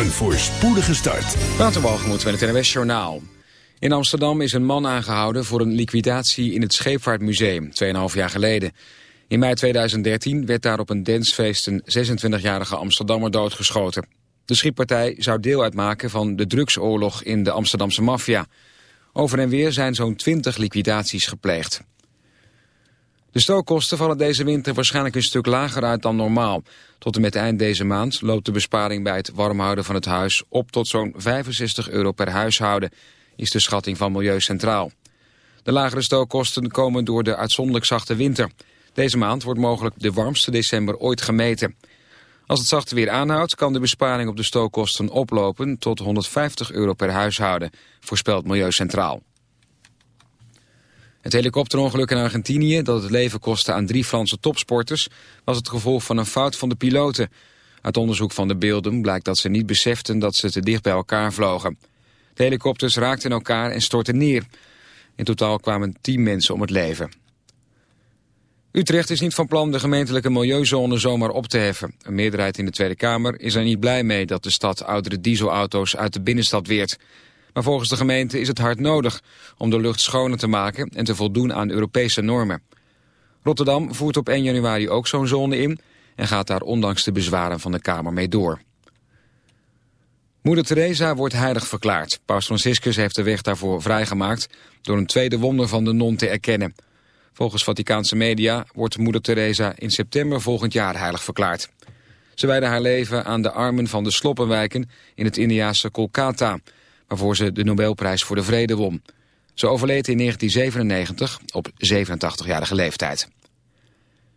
Een voorspoedige start. Waterbalgemoed met het NWS Journaal. In Amsterdam is een man aangehouden voor een liquidatie in het Scheepvaartmuseum, 2,5 jaar geleden. In mei 2013 werd daar op een dancefeest een 26-jarige Amsterdammer doodgeschoten. De schietpartij zou deel uitmaken van de drugsoorlog in de Amsterdamse maffia. Over en weer zijn zo'n 20 liquidaties gepleegd. De stookkosten vallen deze winter waarschijnlijk een stuk lager uit dan normaal. Tot en met eind deze maand loopt de besparing bij het warmhouden van het huis op tot zo'n 65 euro per huishouden, is de schatting van Milieu Centraal. De lagere stookkosten komen door de uitzonderlijk zachte winter. Deze maand wordt mogelijk de warmste december ooit gemeten. Als het zachte weer aanhoudt, kan de besparing op de stookkosten oplopen tot 150 euro per huishouden, voorspelt Milieu Centraal. Het helikopterongeluk in Argentinië, dat het leven kostte aan drie Franse topsporters, was het gevolg van een fout van de piloten. Uit onderzoek van de beelden blijkt dat ze niet beseften dat ze te dicht bij elkaar vlogen. De helikopters raakten elkaar en stortten neer. In totaal kwamen tien mensen om het leven. Utrecht is niet van plan de gemeentelijke milieuzone zomaar op te heffen. Een meerderheid in de Tweede Kamer is er niet blij mee dat de stad oudere dieselauto's uit de binnenstad weert. Maar volgens de gemeente is het hard nodig om de lucht schoner te maken en te voldoen aan Europese normen. Rotterdam voert op 1 januari ook zo'n zone in en gaat daar ondanks de bezwaren van de Kamer mee door. Moeder Teresa wordt heilig verklaard. Paus Franciscus heeft de weg daarvoor vrijgemaakt door een tweede wonder van de non te erkennen. Volgens Vaticaanse media wordt moeder Teresa in september volgend jaar heilig verklaard. Ze wijde haar leven aan de armen van de sloppenwijken in het Indiaanse Kolkata waarvoor ze de Nobelprijs voor de Vrede won. Ze overleed in 1997 op 87-jarige leeftijd.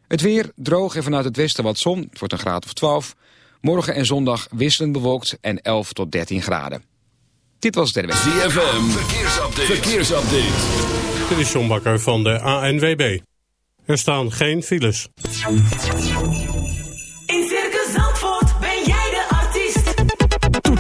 Het weer droog en vanuit het westen wat zon. Het wordt een graad of 12. Morgen en zondag wisselend bewolkt en 11 tot 13 graden. Dit was het ZFM, verkeersupdate. verkeersupdate. Dit is John Bakker van de ANWB. Er staan geen files.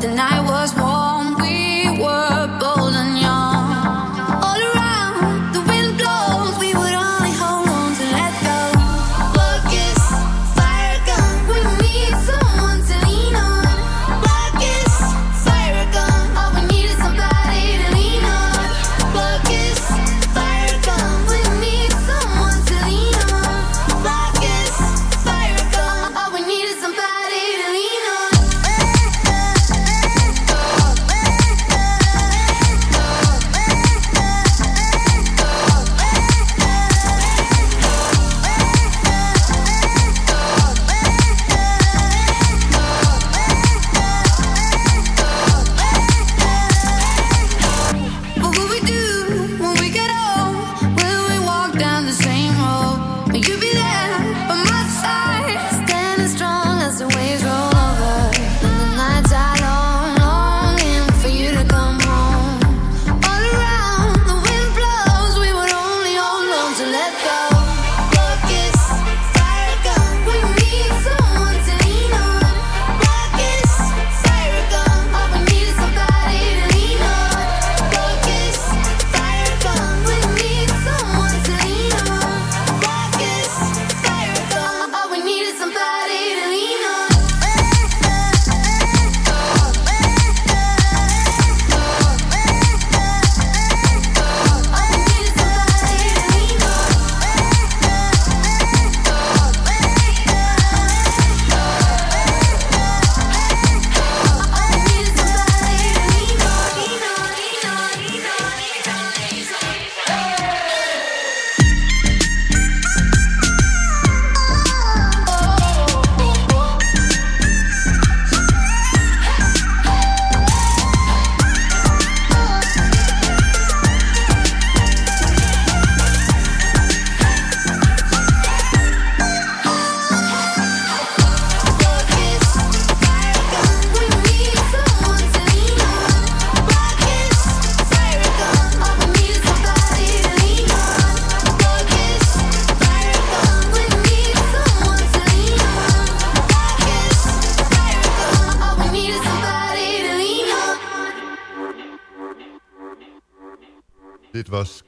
The night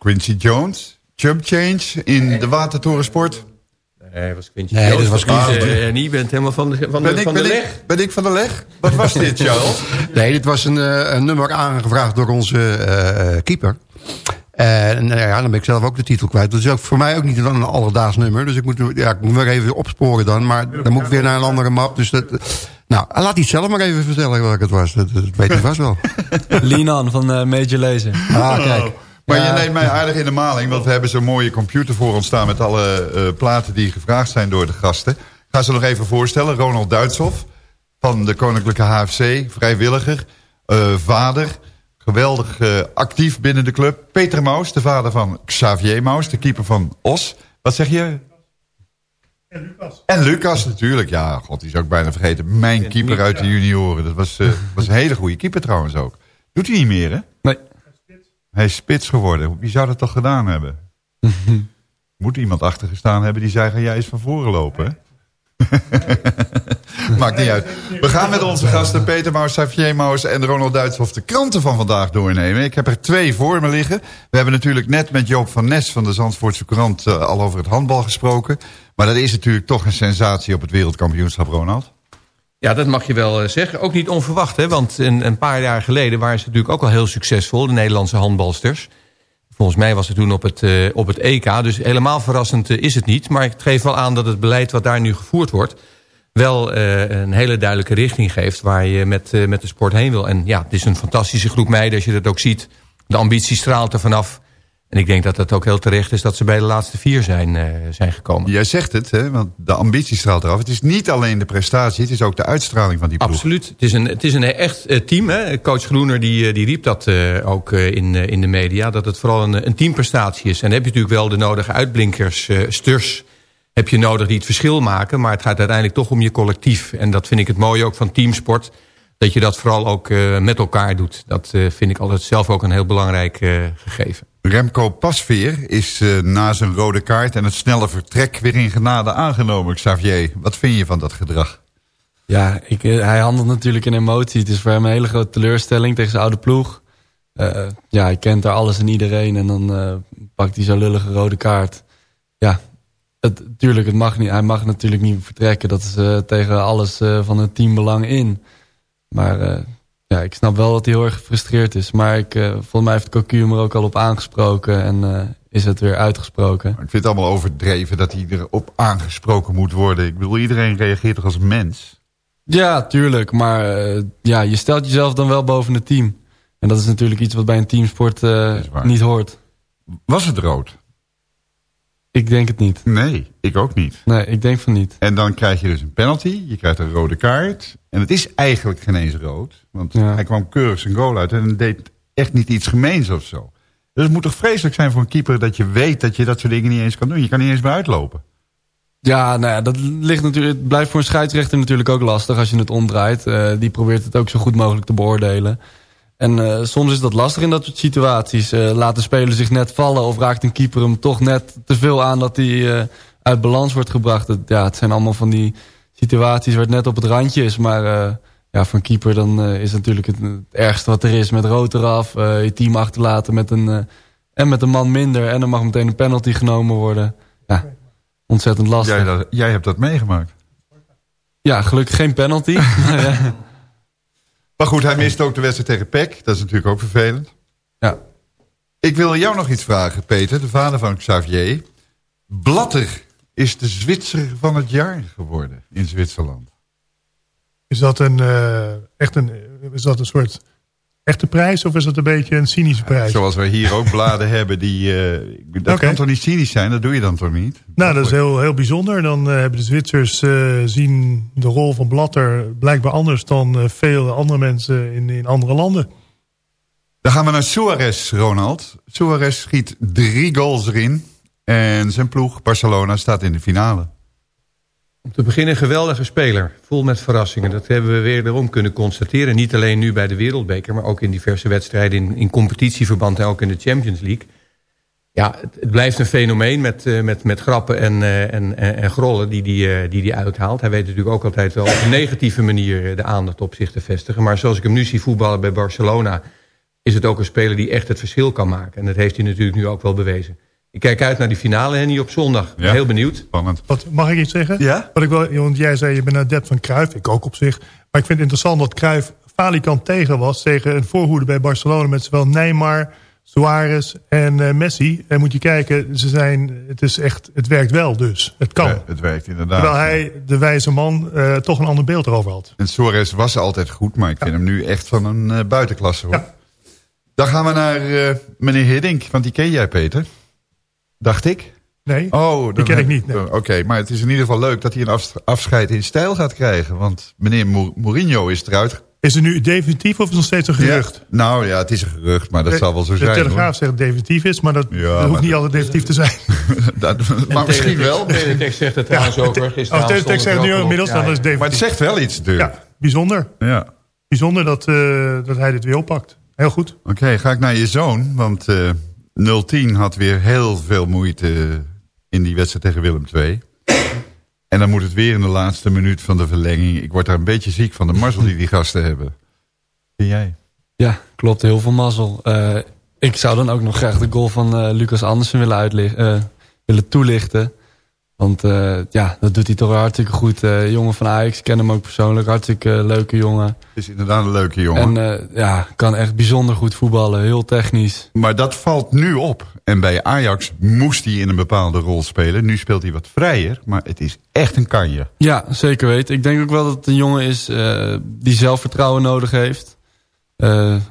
Quincy Jones. Jump Change in de Watertorensport. Nee, dat was Quincy Nee, Jones. dat was niet, Quincy. eh, en je bent helemaal van de, van Ben de, ik, van de leg. ik, ben ik van de leg? Wat was dit, Charles? Nee, dit was een, eh, een nummer aangevraagd door onze eh, eh, keeper. En nou ja, dan ben ik zelf ook de titel kwijt. Dat is ook voor mij ook niet een alledaags nummer. Dus ik moet, ja, ik moet weer even opsporen dan. Maar dan moet ik weer naar een andere map. Dus dat, nou, laat hij zelf maar even vertellen welke het was. Dat, dat weet hij vast wel. Linan van eh, Major Lazer. Ah, kijk. Maar Ja. je neemt mij aardig in de maling, want we hebben zo'n mooie computer voor ons staan... met alle eh, platen die gevraagd zijn door de gasten. Ik ga ze nog even voorstellen. Ronald Duitshoff van de Koninklijke HFC, vrijwilliger, eh, vader... geweldig eh, actief binnen de club. Peter Maus, de vader van Xavier Maus, de keeper van Os. Wat zeg je? En Lucas. En Lucas natuurlijk, ja, god, die is ook bijna vergeten. Mijn keeper uit de junioren. Dat was, eh, was een hele goede keeper trouwens ook. Doet hij niet meer, hè? Nee. Hij is spits geworden. Wie zou dat toch gedaan hebben? Moet iemand achter gestaan hebben die zei... ga jij eens van voren lopen, hè? Maakt niet uit. We gaan met onze gasten Peter Maus, Xavier Maus en Ronald Duitshoff... de kranten van vandaag doornemen. Ik heb er twee voor me liggen. We hebben natuurlijk net met Joop van Nes van de Zandvoortse Courant... eh, al over het handbal gesproken. Maar dat is natuurlijk toch een sensatie op het wereldkampioenschap, Ronald. Ja, dat mag je wel eh, zeggen. Ook niet onverwacht, hè? want een, een paar jaar geleden waren ze natuurlijk ook al heel succesvol, de Nederlandse handbalsters. Volgens mij was het toen op het, eh, op het EK, dus helemaal verrassend eh, is het niet. Maar ik geef wel aan dat het beleid wat daar nu gevoerd wordt... wel een hele duidelijke richting geeft waar je met, met de sport heen wil. En ja, het is een fantastische groep meiden als je dat ook ziet. De ambitie straalt er vanaf. En ik denk dat het ook heel terecht is dat ze bij de laatste vier zijn, eh, zijn gekomen. Jij zegt het, hè? want de ambitie straalt eraf. Het is niet alleen de prestatie, het is ook de uitstraling van die ploeg. Absoluut. Het is een, het is een echt eh, team. Hè? Coach Groener die, eh, die riep dat ook in, in de media. Dat het vooral een, een teamprestatie is. En dan heb je natuurlijk wel de nodige uitblinkers, sturs... heb je nodig die het verschil maken. Maar het gaat uiteindelijk toch om je collectief. En dat vind ik het mooie ook van teamsport. Dat je dat vooral ook eh, met elkaar doet. Dat eh, vind ik altijd zelf ook een heel belangrijk eh, gegeven. Remco Pasveer is eh, na zijn rode kaart en het snelle vertrek weer in genade aangenomen. Xavier, wat vind je van dat gedrag? Ja, ik, hij handelt natuurlijk in emotie. Het is voor hem een hele grote teleurstelling tegen zijn oude ploeg. Eh, ja, hij kent daar alles en iedereen. En dan eh, pakt hij zo'n lullige rode kaart. Ja, het, tuurlijk, het mag niet, hij mag natuurlijk niet vertrekken. Dat is eh, tegen alles eh, van het teambelang in. Maar eh, ja, ik snap wel dat hij heel erg gefrustreerd is. Maar ik, eh, volgens mij heeft Cocu hem er ook al op aangesproken. En eh, is het weer uitgesproken. Ik vind het allemaal overdreven dat hij erop aangesproken moet worden. Ik bedoel, iedereen reageert toch als mens? Ja, tuurlijk. Maar ja, je stelt jezelf dan wel boven het team. En dat is natuurlijk iets wat bij een teamsport niet hoort. Was het rood? Ik denk het niet. Nee, ik ook niet. Nee, ik denk van niet. En dan krijg je dus een penalty, je krijgt een rode kaart. En het is eigenlijk geen eens rood. Want Ja. hij kwam keurig zijn goal uit en deed echt niet iets gemeens of zo. Dus het moet toch vreselijk zijn voor een keeper dat je weet dat je dat soort dingen niet eens kan doen. Je kan niet eens meer uitlopen. Ja, nou ja, dat ligt natuurlijk, het blijft voor een scheidsrechter natuurlijk ook lastig als je het omdraait. Eh, die probeert het ook zo goed mogelijk te beoordelen. En eh, soms is dat lastig in dat soort situaties. Eh laat de speler zich net vallen of raakt een keeper hem toch net te veel aan dat hij eh, uit balans wordt gebracht. Het, ja, het zijn allemaal van die situaties waar het net op het randje is. Maar ja, voor een keeper dan is het natuurlijk het, het ergste wat er is. Met rood eraf, je team achterlaten met een, en met een man minder. En dan mag meteen een penalty genomen worden. Ja, ontzettend lastig. Jij, dat- jij hebt dat meegemaakt. Ja, gelukkig geen penalty. Maar goed, hij mist ook de wedstrijd tegen PEC. Dat is natuurlijk ook vervelend. Ja. Ik wil jou nog iets vragen, Peter, de vader van Xavier. Blatter is de Zwitser van het jaar geworden in Zwitserland. Is dat een, eh, echt een, is dat een soort echte prijs of is dat een beetje een cynische prijs? Zoals wij hier ook bladen hebben die... eh, dat kan toch niet cynisch zijn? Dat doe je dan toch niet? Nou, dat is heel, heel bijzonder. Dan eh, hebben de Zwitsers eh, zien de rol van Blatter blijkbaar anders dan veel andere mensen in, in andere landen. Dan gaan we naar Suarez, Ronald. Suarez schiet drie goals erin. En zijn ploeg, Barcelona, staat in de finale. Om te beginnen een geweldige speler. Vol met verrassingen. Dat hebben we wederom kunnen constateren. Niet alleen nu bij de Wereldbeker, maar ook in diverse wedstrijden in, in competitieverband en ook in de Champions League. Ja, het, blijft een fenomeen met, eh, met, met grappen en, eh, en, en, en grollen die hij die, eh, die die uithaalt. Hij weet natuurlijk ook altijd wel op een negatieve manier de aandacht op zich te vestigen. Maar zoals ik hem nu zie voetballen bij Barcelona, is het ook een speler die echt het verschil kan maken. En dat heeft hij natuurlijk nu ook wel bewezen. Ik kijk uit naar die finale, Henny, op zondag. Ja. Heel benieuwd. Spannend. Wat, mag ik iets zeggen? Ja? Wat ik wel, want jij zei je bent een adept van Cruijff, ik ook op zich. Maar ik vind het interessant dat Cruijff falikant tegen was... tegen een voorhoede bij Barcelona met zowel Neymar, Suarez en eh, Messi. En moet je kijken, ze zijn, het, is echt, het werkt wel dus. Het kan. Ja, het werkt inderdaad. Terwijl hij, de wijze man, eh, toch een ander beeld erover had. En Suarez was altijd goed, maar ik vind hem nu echt van een eh, buitenklasse. Hoor. Ja. Dan gaan we naar eh, meneer Hiddink, want die ken jij Peter. Dacht ik. Nee, Oh, die dan ken ik niet. nee. Oh, Oké, maar het is in ieder geval leuk dat hij een afs- afscheid in stijl gaat krijgen. Want meneer Mou- Mourinho is eruit. Is het nu definitief of is het nog steeds een gerucht? Ja, nou ja, het is een gerucht, maar dat De- zal wel zo de zijn. Telegraaf zegt dat het definitief is, maar dat, Ja, dat maar hoeft niet dat- altijd definitief te zijn. hoor. Dat- maar misschien wel. De tekst zegt het trouwens Ja, over. de- oh, de tekst zegt nu inmiddels dat is definitief. Maar het zegt wel iets natuurlijk. Ja, bijzonder. Ja. Bijzonder dat, eh, dat hij dit weer oppakt. Heel goed. Oké, ga ik naar je zoon. Want eh 010 had weer heel veel moeite in die wedstrijd tegen Willem II. En dan moet het weer in de laatste minuut van de verlenging. Ik word daar een beetje ziek van de mazzel die die gasten hebben. Vind jij? Ja, klopt. Heel veel mazzel. Eh, ik zou dan ook nog graag de goal van eh, Lucas Andersen willen, eh, willen toelichten. Want eh, ja, dat doet hij toch hartstikke goed. Eh, jongen van Ajax, ik ken hem ook persoonlijk. Hartstikke eh, leuke jongen. Is inderdaad een leuke jongen. En ja, kan echt bijzonder goed voetballen. Heel technisch. Maar dat valt nu op. En bij Ajax moest hij in een bepaalde rol spelen. Nu speelt hij wat vrijer, maar het is echt een kanje. Ja, zeker weten. Ik denk ook wel dat het een jongen is die zelfvertrouwen nodig heeft.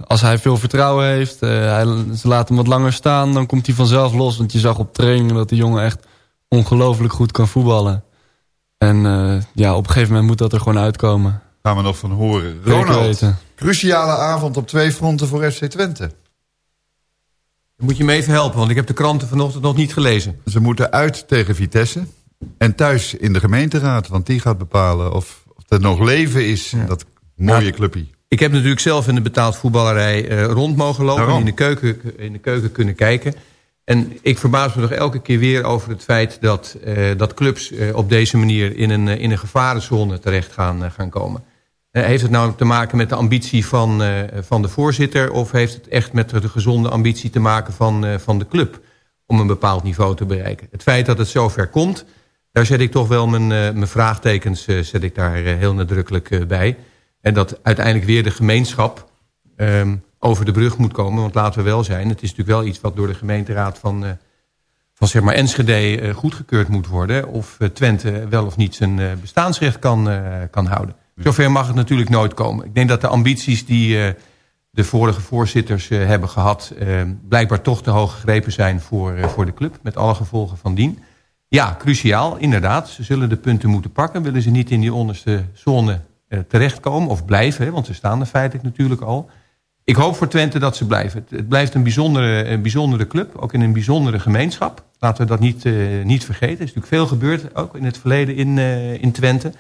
Als hij veel vertrouwen heeft, eh, hij, ze laten hem wat langer staan, dan komt hij vanzelf los. Want je zag op trainingen dat die jongen echt ongelooflijk goed kan voetballen. En eh, ja, op een gegeven moment moet dat er gewoon uitkomen. Gaan we nog van horen. Ronald, cruciale avond op twee fronten voor FC Twente. Dan moet je me even helpen, want ik heb de kranten vanochtend nog niet gelezen. Ze moeten uit tegen Vitesse. En thuis in de gemeenteraad, want die gaat bepalen of, of er nog leven is. in Dat mooie Ja. clubje. Ik heb natuurlijk zelf in de betaald voetballerij eh, rond mogen lopen... en in de, keuken, in de keuken kunnen kijken. En ik verbaas me nog elke keer weer over het feit... dat, eh, dat clubs eh, op deze manier in een, eh, in een gevarenzone terecht gaan, gaan komen. Heeft het nou te maken met de ambitie van, van de voorzitter... of heeft het echt met de gezonde ambitie te maken van, van de club... om een bepaald niveau te bereiken? Het feit dat het zover komt... daar zet ik toch wel mijn, mijn vraagtekens zet ik daar heel nadrukkelijk bij... En dat uiteindelijk weer de gemeenschap ehm, over de brug moet komen. Want laten we wel zijn, het is natuurlijk wel iets wat door de gemeenteraad van, eh, van zeg maar Enschede eh, goedgekeurd moet worden. Of eh, Twente wel of niet zijn bestaansrecht kan, kan houden. Zover mag het natuurlijk nooit komen. Ik denk dat de ambities die de vorige voorzitters hebben gehad... eh, blijkbaar toch te hoog gegrepen zijn voor, voor de club. Met alle gevolgen van dien. Ja, cruciaal, inderdaad. Ze zullen de punten moeten pakken. Willen ze niet in die onderste zone terechtkomen of blijven. Hè, want ze staan er feitelijk natuurlijk al. Ik hoop voor Twente dat ze blijven. Het, blijft een bijzondere, een bijzondere club. Ook in een bijzondere gemeenschap. Laten we dat niet, eh, niet vergeten. Er is natuurlijk veel gebeurd. Ook in het verleden in, eh, in Twente.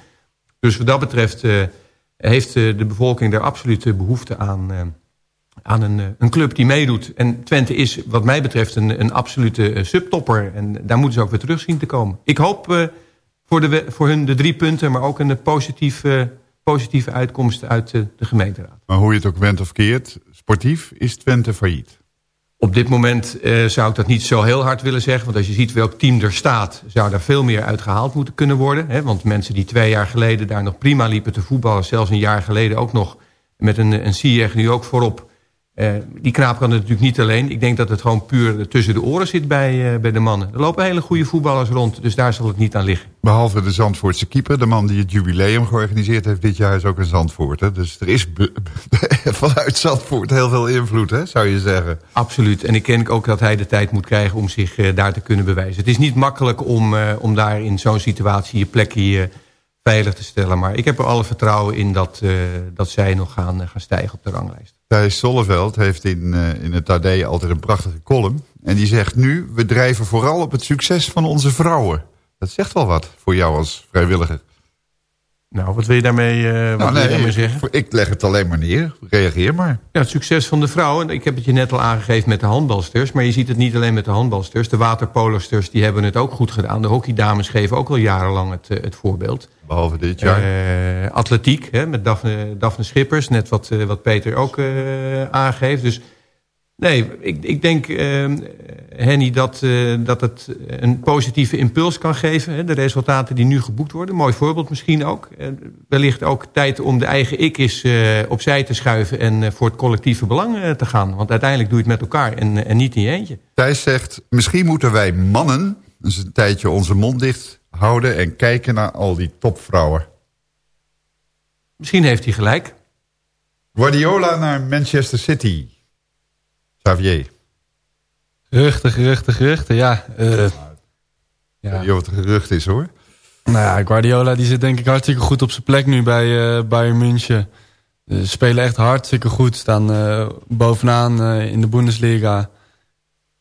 Dus wat dat betreft eh, heeft de bevolking daar absoluut eh, behoefte aan... aan een, een club die meedoet. En Twente is wat mij betreft een, een absolute subtopper. En daar moeten ze ook weer terug zien te komen. Ik hoop voor, de, voor hun de drie punten... maar ook een positief, positieve uitkomst uit de gemeenteraad. Maar hoe je het ook went of keert, sportief is Twente failliet. Op dit moment eh, zou ik dat niet zo heel hard willen zeggen. Want als je ziet welk team er staat... zou daar veel meer uit gehaald moeten kunnen worden. Hè? Want mensen die twee jaar geleden daar nog prima liepen te voetballen... zelfs een jaar geleden ook nog met een, een Ziyech nu ook voorop... eh, die knaap kan het natuurlijk niet alleen. Ik denk dat het gewoon puur tussen de oren zit bij, eh, bij de mannen. Er lopen hele goede voetballers rond, dus daar zal het niet aan liggen. Behalve de Zandvoortse keeper, de man die het jubileum georganiseerd heeft dit jaar, is ook een Zandvoort. Dus er is vanuit Zandvoort heel veel invloed, hè, zou je zeggen. Absoluut. En ik ken ook dat hij de tijd moet krijgen om zich eh, daar te kunnen bewijzen. Het is niet makkelijk om, om daar in zo'n situatie je plekje veilig te stellen. Maar ik heb er alle vertrouwen in dat, eh, dat zij nog gaan, eh, gaan stijgen op de ranglijst. Thijs Solleveld heeft in, eh, in het AD altijd een prachtige column. En die zegt nu, we drijven vooral op het succes van onze vrouwen. Dat zegt wel wat voor jou als vrijwilliger. Nou, wat wil je daarmee, eh, wat Nou, wil je daarmee zeggen? ik leg het alleen maar neer. Reageer maar. Ja, het succes van de vrouwen. Ik heb het je net al aangegeven met de handbalsters. Maar je ziet het niet alleen met de handbalsters. De waterpolosters die hebben het ook goed gedaan. De hockeydames geven ook al jarenlang het, eh, het voorbeeld. Behalve dit jaar. Eh, atletiek hè, met Daphne, Daphne Schippers. Net wat, wat Peter ook eh, aangeeft. Dus Nee, ik, ik denk, uh, Henny, dat, uh, dat het een positieve impuls kan geven. Hè? De resultaten die nu geboekt worden. Mooi voorbeeld misschien ook. Uh, wellicht ook tijd om de eigen ik is opzij te schuiven... en voor het collectieve belang te gaan. Want uiteindelijk doe je het met elkaar en, en niet in je eentje. Thijs zegt, misschien moeten wij mannen... dus een tijdje onze mond dicht houden... en kijken naar al die topvrouwen. Misschien heeft hij gelijk. Guardiola naar Manchester City... Xavier. Geruchten, geruchten, geruchten, ja. Uh, ja. weet wat een gerucht is hoor. Nou ja, Guardiola die zit denk ik hartstikke goed op zijn plek nu bij uh, Bayern München. Ze spelen echt hartstikke goed, staan uh, bovenaan in de Bundesliga.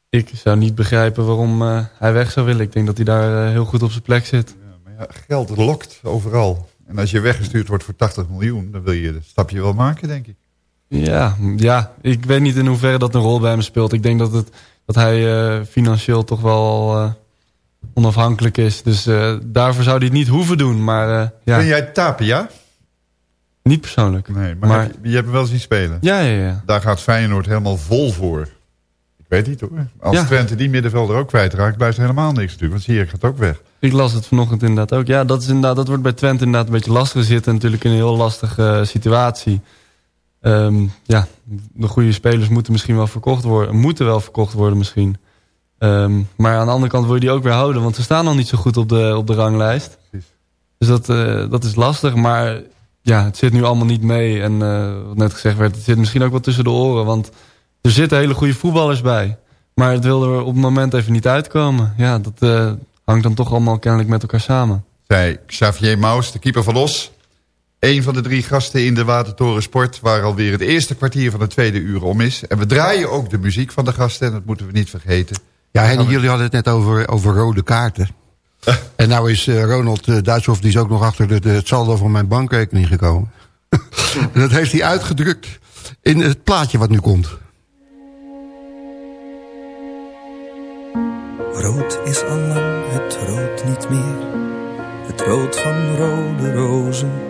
Ik zou niet begrijpen waarom hij weg zou willen. Ik denk dat hij daar heel goed op zijn plek zit. Ja, maar ja, geld lokt overal. En als je weggestuurd wordt voor 80 miljoen, dan wil je het stapje wel maken, denk ik. Ja, ja, ik weet niet in hoeverre dat een rol bij hem speelt. Ik denk dat, het, dat hij uh, financieel toch wel uh, onafhankelijk is. Dus uh, daarvoor zou hij het niet hoeven doen. Maar, ja. Ben jij Tapia? Niet persoonlijk. Nee, maar, maar... Heb je, je, hebt hem wel zien spelen? Ja, ja, ja. Daar gaat Feyenoord helemaal vol voor. Ik weet niet hoor. Als ja. Twente die middenvelder ook kwijtraakt, blijft er helemaal niks natuurlijk. Want Sierra gaat ook weg. Ik las het vanochtend inderdaad ook. Ja, dat, is inderdaad, dat wordt bij Twente inderdaad een beetje lastig zitten. Natuurlijk in een heel lastige situatie. Um, ja, de goede spelers moeten misschien wel verkocht worden. Moeten wel verkocht worden misschien. Um, maar aan de andere kant wil je die ook weer houden. Want ze staan nog niet zo goed op de, op de ranglijst. Precies. Dus dat, uh, dat is lastig. Maar ja, het zit nu allemaal niet mee. En uh, wat net gezegd werd, het zit misschien ook wel tussen de oren. Want er zitten hele goede voetballers bij. Maar het wil er op het moment even niet uitkomen. Ja, dat uh, hangt dan toch allemaal kennelijk met elkaar samen. Zij Xavier Maus, de keeper van Los een van de drie gasten in de Watertoren Sport... waar alweer het eerste kwartier van de tweede uur om is. En we draaien ook de muziek van de gasten en dat moeten we niet vergeten. Ja, en jullie hadden het net over, over rode kaarten. en nou is uh, Ronald uh, Duitshoff, die is ook nog achter de, de, het saldo van mijn bankrekening gekomen. en dat heeft hij uitgedrukt in het plaatje wat nu komt. Rood is al lang het rood niet meer. Het rood van rode rozen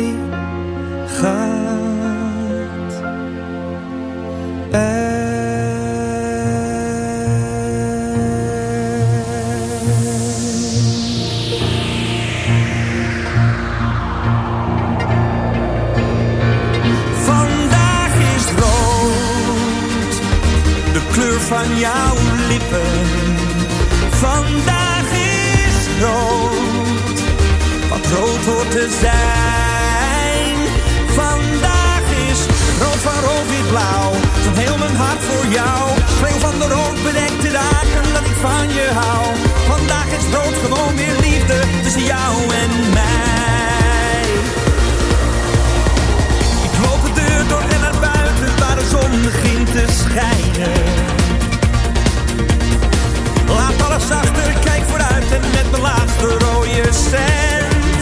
van je hou. Vandaag is rood gewoon weer liefde tussen jou en mij. Ik loop de deur door en naar buiten waar de zon begint te schijnen. Laat alles achter, kijk vooruit en met mijn laatste rode cent.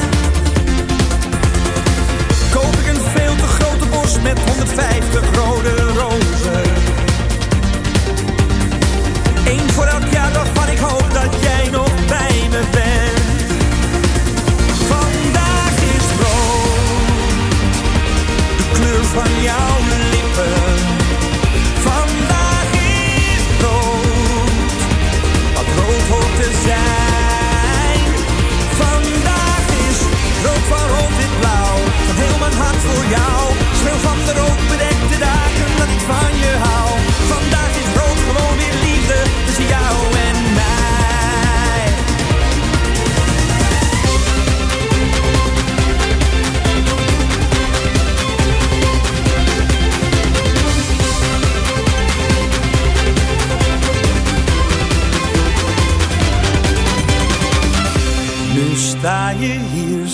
Koop ik een veel te grote bos met 150 rode rozen. dat jij nog bij me bent. Vandaag is rood, de kleur van jouw lippen. Vandaag is rood, wat rood hoort te zijn. Vandaag is rood van rood blauw, van heel mijn hart voor jou. Schil van de rood bedekte dagen dat ik van je hou.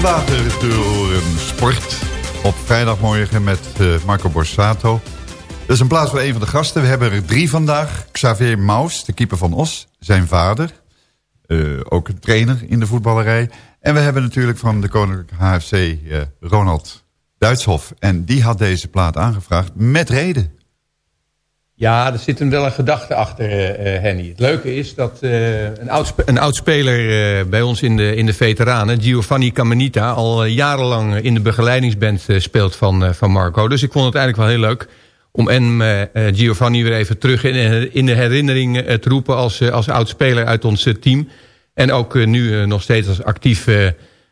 De Watertoren Sport op vrijdagmorgen met eh, Marco Borsato. Dat is een plaats voor een van de gasten. We hebben er drie vandaag. Xavier Maus, de keeper van Os, zijn vader. Eh, ook een trainer in de voetballerij. En we hebben natuurlijk van de Koninklijke HFC eh, Ronald Duitshof. En die had deze plaat aangevraagd met reden. Ja, er zit een wel een gedachte achter, eh, eh, Henny. Het leuke is dat eh, een, oud, een oud speler bij ons in de, in de veteranen... Giovanni Camanita, al jarenlang in de begeleidingsband speelt van, van Marco. Dus ik vond het eigenlijk wel heel leuk om en Giovanni weer even terug in, in de herinnering te roepen... als, als oud speler uit ons team. En ook nu nog steeds als actief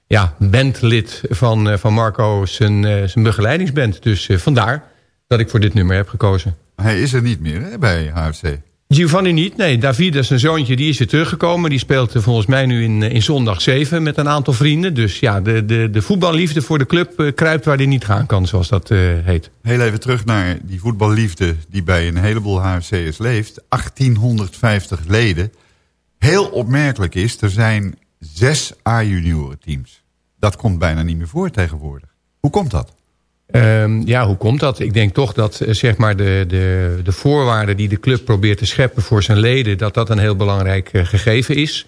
ja, bandlid van, van Marco zijn, zijn begeleidingsband. Dus vandaar dat ik voor dit nummer heb gekozen. Hij is er niet meer hè, bij HFC. Giovanni niet, nee. David, zijn zoontje, die is weer teruggekomen. Die speelt volgens mij nu in, eh, in zondag 7 met een aantal vrienden. Dus ja, de, de, de voetballiefde voor de club eh, kruipt waar die niet gaan kan, zoals dat eh, heet. Heel even terug naar die voetballiefde die bij een heleboel HFC'ers leeft. 1850 leden. Heel opmerkelijk is, er zijn zes A-junioren teams. Dat komt bijna niet meer voor tegenwoordig. Hoe komt dat? Ehm, ja, hoe komt dat? Ik denk toch dat eh, zeg maar de, de, de voorwaarden die de club probeert te scheppen voor zijn leden... dat dat een heel belangrijk eh, gegeven is.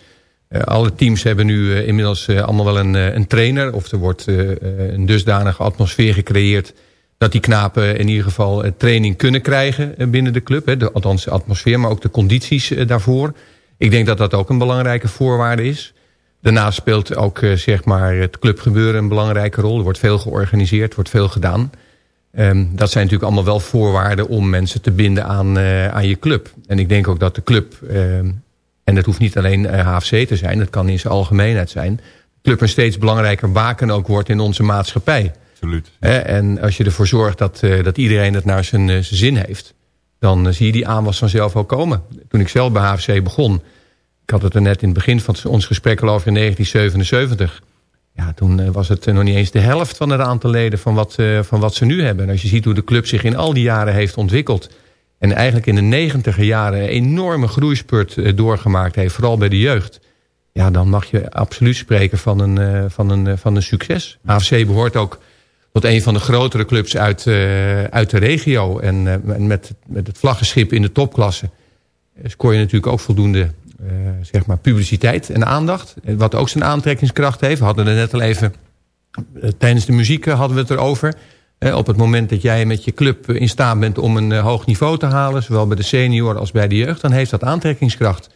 Eh, alle teams hebben nu inmiddels allemaal wel een, een trainer... of er wordt een dusdanige atmosfeer gecreëerd... dat die knapen in ieder geval training kunnen krijgen binnen de club. Hè. De, althans de atmosfeer, maar ook de condities daarvoor. Ik denk dat dat ook een belangrijke voorwaarde is... Daarnaast speelt ook eh, zeg maar het clubgebeuren een belangrijke rol. Er wordt veel georganiseerd, er wordt veel gedaan. Ehm, dat zijn natuurlijk allemaal wel voorwaarden om mensen te binden aan, eh, aan je club. En ik denk ook dat de club, ehm, en dat hoeft niet alleen eh, HFC te zijn... dat kan in zijn algemeenheid zijn... de club een steeds belangrijker waken ook wordt in onze maatschappij. Absoluut. En als je ervoor zorgt dat, eh, dat iedereen het naar zijn, eh, zijn zin heeft... dan eh, zie je die aanwas vanzelf wel komen. Toen ik zelf bij HFC begon... Ik had het er net in het begin van ons gesprek over in 1977. Ja, toen eh, was het eh, nog niet eens de helft van het aantal leden van wat, eh, van wat ze nu hebben. En als je ziet hoe de club zich in al die jaren heeft ontwikkeld... en eigenlijk in de negentiger jaren een enorme groeispurt doorgemaakt heeft... vooral bij de jeugd... ja, dan mag je absoluut spreken van een, van een, van een succes. AFC behoort ook tot een van de grotere clubs uit, uit de regio. En met, met het vlaggenschip in de topklasse... scoor je natuurlijk ook voldoende zeg maar publiciteit en aandacht. Eh, Wat ook zijn aantrekkingskracht heeft. We hadden er net al even... eh, tijdens de muziek eh, hadden we het erover. Eh, op het moment dat jij met je club eh, in staat bent om een eh, hoog niveau te halen... zowel bij de senior als bij de jeugd... dan heeft dat aantrekkingskracht.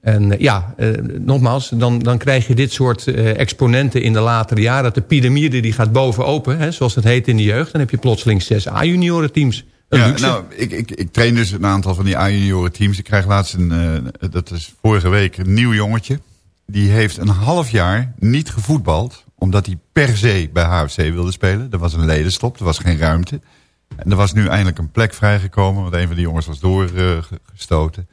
En eh, ja, eh, nogmaals, dan, dan krijg je dit soort eh, exponenten in de latere jaren. Dat de piramide die gaat boven open, hè, zoals het heet in de jeugd. Dan heb je plotseling zes A-junioren teams. Ja, nou, ik, ik, ik train dus een aantal van die A-junioren teams. Ik krijg laatst een, eh, dat is vorige week, een nieuw jongetje. Die heeft een half jaar niet gevoetbald. Omdat hij per se bij HFC wilde spelen. Er was een ledenstop, er was geen ruimte. En er was nu eindelijk een plek vrijgekomen. Want een van die jongens was doorgestoten.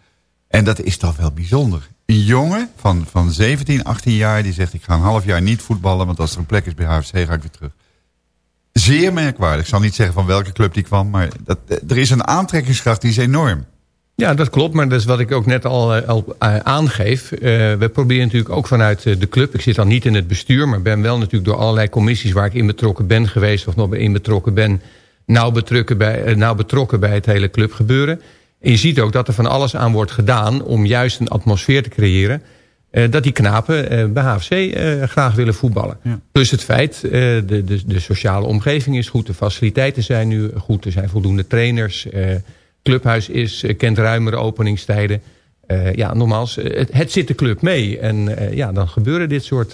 en dat is toch wel bijzonder. Een jongen van, van 17, 18 jaar die zegt... ik ga een half jaar niet voetballen... want als er een plek is bij HFC ga ik weer terug. Zeer merkwaardig. Ik zal niet zeggen van welke club die kwam... maar dat, er is een aantrekkingskracht die is enorm. Ja, dat klopt. Maar dat is wat ik ook net al, eh, al eh, aangeef. We proberen natuurlijk ook vanuit de club... ik zit dan niet in het bestuur... maar ben wel natuurlijk door allerlei commissies... waar ik in betrokken ben geweest... of nog in betrokken ben... nauw betrokken bij, nauw betrokken bij het hele clubgebeuren. En je ziet ook dat er van alles aan wordt gedaan... om juist een atmosfeer te creëren... dat die knapen bij HFC graag willen voetballen. Ja. Plus het feit, de, de, de sociale omgeving is goed... de faciliteiten zijn nu goed, er zijn voldoende trainers clubhuis is, eh, kent ruimere openingstijden. Uh, ja, nogmaals, eh, het, het, zit de club mee. En uh, ja, dan gebeuren dit soort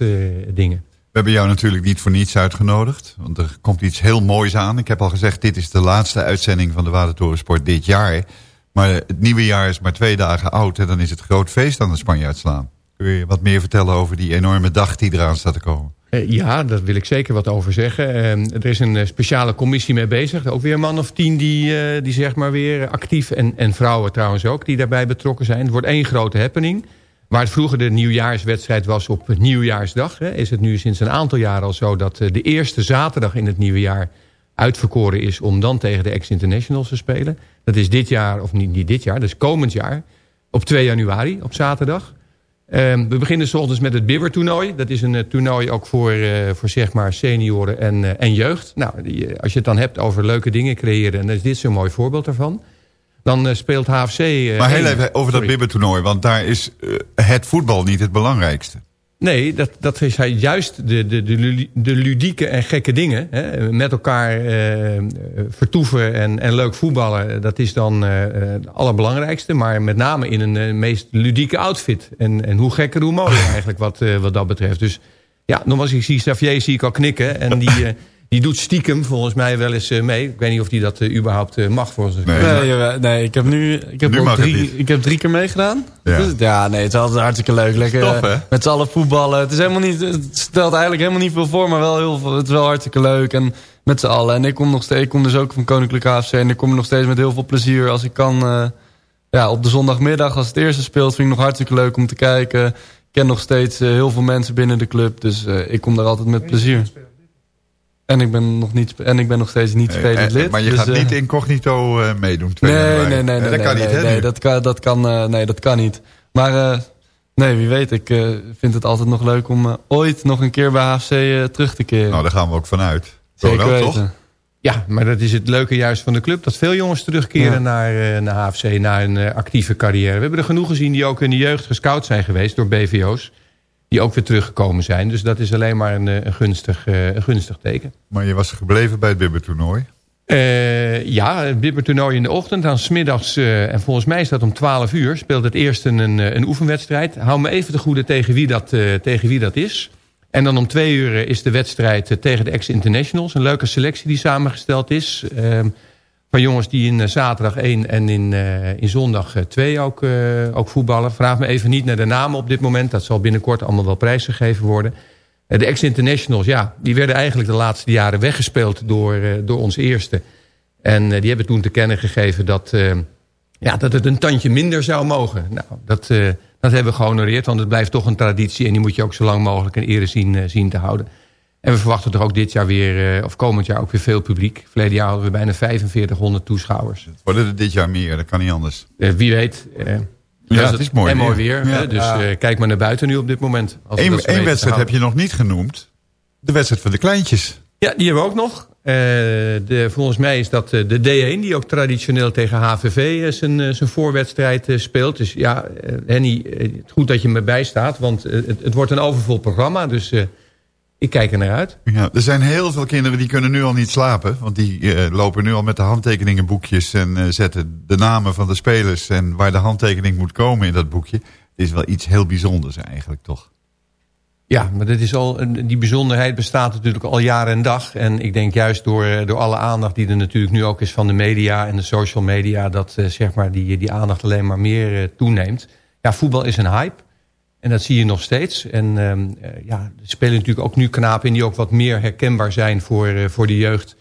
dingen. We hebben jou natuurlijk niet voor niets uitgenodigd. Want er komt iets heel moois aan. Ik heb al gezegd, dit is de laatste uitzending van de Watertorensport dit jaar. Maar het nieuwe jaar is maar twee dagen oud. En dan is het groot feest aan de Spanjaardslaan. Kun je wat meer vertellen over die enorme dag die eraan staat te komen? Uh, ja, daar wil ik zeker wat over zeggen. Uh, er is een speciale commissie mee bezig. Ook weer een man of tien die, uh, die zeg maar weer actief... En, en vrouwen trouwens ook, die daarbij betrokken zijn. Het wordt één grote happening. Waar het vroeger de nieuwjaarswedstrijd was op nieuwjaarsdag... Is het nu sinds een aantal jaar al zo... dat de eerste zaterdag in het nieuwe jaar uitverkoren is... om dan tegen de ex-internationals te spelen. Dat is dit jaar, of niet, niet dit jaar, dat is komend jaar... op 2 januari, op zaterdag... Um, we beginnen s ochtends met het Bibber-toernooi. Dat is een uh, toernooi ook voor, uh, voor zeg maar senioren en, uh, en jeugd. Nou, die, als je het dan hebt over leuke dingen creëren... dan is dit zo'n mooi voorbeeld daarvan. Dan speelt HFC... maar heel even over dat Bibber-toernooi. Want daar is het voetbal niet het belangrijkste. Nee, dat, dat is juist de, de, de, de ludieke en gekke dingen. Hè? Met elkaar uh, vertoeven en, en leuk voetballen. Dat is dan uh, het allerbelangrijkste. Maar met name in een uh, meest ludieke outfit. En, en hoe gekker, hoe mooier eigenlijk wat, wat dat betreft. Dus ja, nogmaals, ik zie Xavier zie ik al knikken. En die... Die doet stiekem volgens mij wel eens mee. Ik weet niet of die dat uh, überhaupt uh, mag voor zijn. Nee, nee, nee, ik heb nu, ik heb nu drie, ik heb drie keer meegedaan. Ja. Dus, ja, nee, het is altijd hartstikke leuk. Lekker met z'n allen voetballen. Het, is helemaal niet, het stelt eigenlijk helemaal niet veel voor, maar wel heel veel. Het is wel hartstikke leuk. En met z'n allen. En ik kom nog steeds, ik kom dus ook van Koninklijke AFC. En ik kom nog steeds met heel veel plezier als ik kan. Uh, ja, op de zondagmiddag als het eerste speelt, vind ik nog hartstikke leuk om te kijken. Ik ken nog steeds heel veel mensen binnen de club. Dus ik kom daar altijd met plezier. En ik ben nog, niet, en ik ben nog steeds niet spelend lid. Maar je dus, gaat niet incognito uh, meedoen? Nee, nee, nee, nee, Dat kan niet, hè? Nee, dat kan, dat kan, uh, nee, dat kan niet. Maar uh, nee, wie weet. Ik vind het altijd nog leuk om ooit nog een keer bij HFC terug te keren. Nou, daar gaan we ook vanuit. Zeker wel, weten. Toch? Ja, maar dat is het leuke juist van de club. Dat veel jongens terugkeren ja. naar, naar HFC, naar een actieve carrière. We hebben er genoeg gezien die ook in de jeugd gescout zijn geweest door BVO's die ook weer teruggekomen zijn. Dus dat is alleen maar een, een, gunstig, een gunstig teken. Maar je was gebleven bij het Bibbertoernooi? Uh, ja, het Bibbertoernooi in de ochtend. Dan smiddags, uh, en volgens mij is dat om 12 uur... speelt het eerst een, een oefenwedstrijd. Hou me even te goede tegen wie dat, uh, tegen wie dat is. En dan om twee uur is de wedstrijd tegen de ex-internationals. Een leuke selectie die samengesteld is... Van jongens die in zaterdag 1 en in, uh, in zondag 2 ook, uh, ook voetballen. Vraag me even niet naar de namen op dit moment. Dat zal binnenkort allemaal wel prijsgegeven worden. De ex-internationals, ja, die werden eigenlijk de laatste jaren weggespeeld door, door ons eerste. En die hebben toen te kennen gegeven dat, ja, dat het een tandje minder zou mogen. Nou, dat, dat hebben we gehonoreerd, want het blijft toch een traditie... en die moet je ook zo lang mogelijk in ere zien, zien te houden. En we verwachten toch ook dit jaar weer, of komend jaar ook weer veel publiek. Verleden jaar hadden we bijna 4500 toeschouwers. Het worden er dit jaar meer, dat kan niet anders. Uh, wie weet. Uh, ja, het is mooi En mooi weer. Ja. Dus kijk maar naar buiten nu op dit moment. Eén wedstrijd heb je nog niet genoemd. De wedstrijd van de kleintjes. Ja, die hebben we ook nog. de, volgens mij is dat de D1 die ook traditioneel tegen HVV zijn, zijn voorwedstrijd speelt. Dus ja, Henny, goed dat je me bijstaat. Want het, het wordt een overvol programma. Dus ik kijk er naar uit. Ja, er zijn heel veel kinderen die kunnen nu al niet slapen. Want die uh, lopen nu al met de handtekeningenboekjes... en uh, zetten de namen van de spelers... en waar de handtekening moet komen in dat boekje. Het is wel iets heel bijzonders eigenlijk, toch? Ja, maar dat is al, die bijzonderheid bestaat natuurlijk al jaren en dag. En ik denk juist door, eh, door alle aandacht die er natuurlijk nu ook is... van de media en de social media... dat zeg maar die, die aandacht alleen maar meer toeneemt. Ja, voetbal is een hype... En dat zie je nog steeds. En ehm, eh, ja, er spelen natuurlijk ook nu knapen in die ook wat meer herkenbaar zijn voor, eh, voor de jeugd.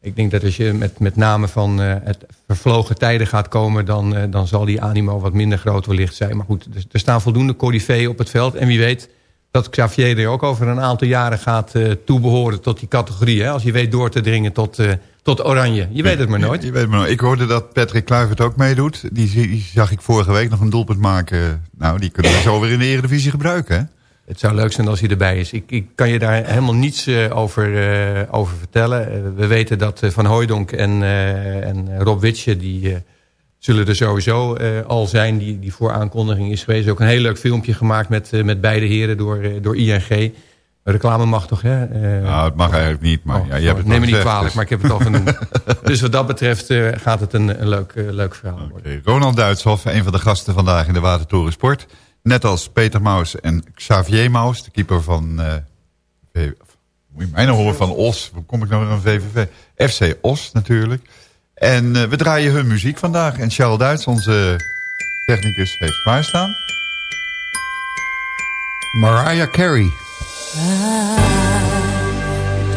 Ik denk dat als je met, met name van eh, het vervlogen tijden gaat komen... Dan, dan zal die animo wat minder groot wellicht zijn. Maar goed, er, staan voldoende corifeeën op het veld. En wie weet dat Xavier er ook over een aantal jaren gaat eh, toebehoren tot die categorie. Hè? Als je weet door te dringen tot, tot oranje. Je weet het maar nooit. Je weet het maar nooit. Ik hoorde dat Patrick Kluivert ook meedoet. Die, zag ik vorige week nog een doelpunt maken. Nou, die kunnen we zo weer in de Eredivisie gebruiken, hè? Het zou leuk zijn als hij erbij is. Ik, ik kan je daar helemaal niets eh, over, eh, over vertellen. Eh, we weten dat Van Hooijdonk en, en Rob Witsje... die zullen er sowieso al zijn. Die, die voor aankondiging is geweest. Ook een heel leuk filmpje gemaakt met, met beide heren door, door ING. Reclame mag toch, hè? Eh, Nou, het mag eigenlijk niet, maar oh, ja, je hebt het neem me niet kwalijk, dus- maar ik heb het al genoemd. dus wat dat betreft eh, gaat het een, een leuk, eh, leuk verhaal worden. Ronald Duitshoff, een van de gasten vandaag in de Watertoren Sport. Net als Peter Maus en Xavier Maus, de keeper van... eh, V- moet je mij nou horen van Os. Hoe kom ik nou weer aan VVV? FC Os natuurlijk. En eh, we draaien hun muziek vandaag. En Charles Duits, onze technicus, heeft klaarstaan. Mariah Carey. I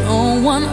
don't want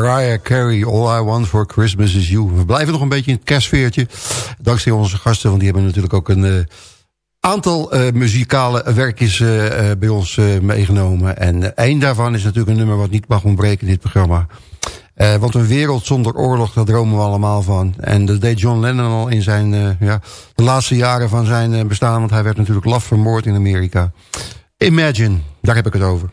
Mariah Carey, All I Want For Christmas Is You. We blijven nog een beetje in het kerstfeertje. Dankzij onze gasten, want die hebben natuurlijk ook een... Uh, aantal uh, muzikale werkjes uh, bij ons meegenomen. En één daarvan is natuurlijk een nummer wat niet mag ontbreken in dit programma. want een wereld zonder oorlog, daar dromen we allemaal van. En dat deed John Lennon al in zijn, ja, de laatste jaren van zijn bestaan. Want hij werd natuurlijk laf vermoord in Amerika. Imagine, daar heb ik het over.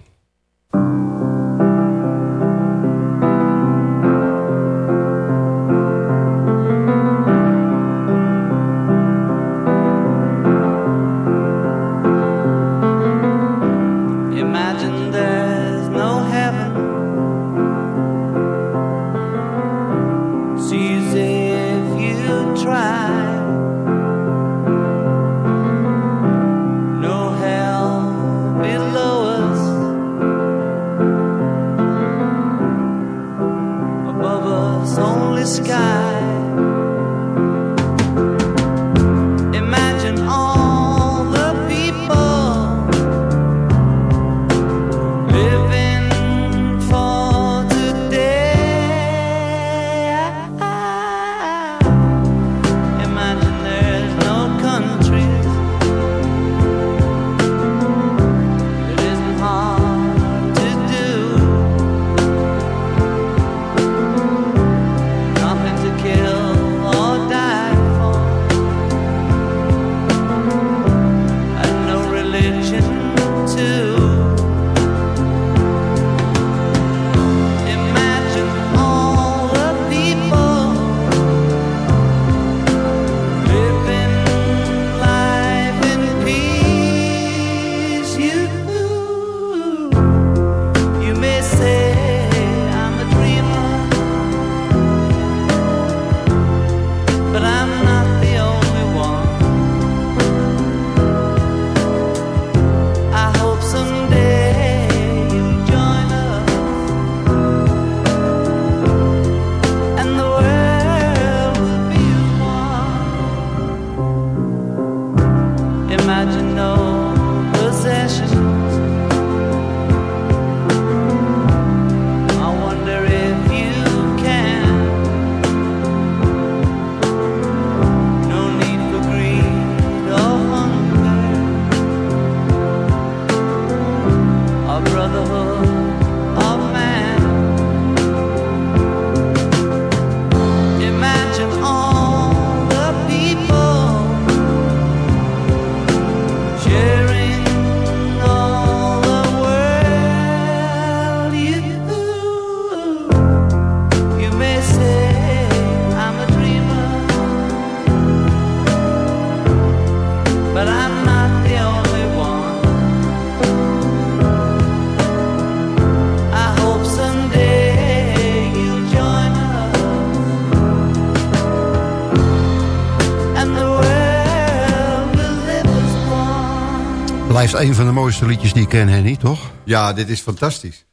Een van de mooiste liedjes die ik ken, Henny, toch? Ja, dit is fantastisch.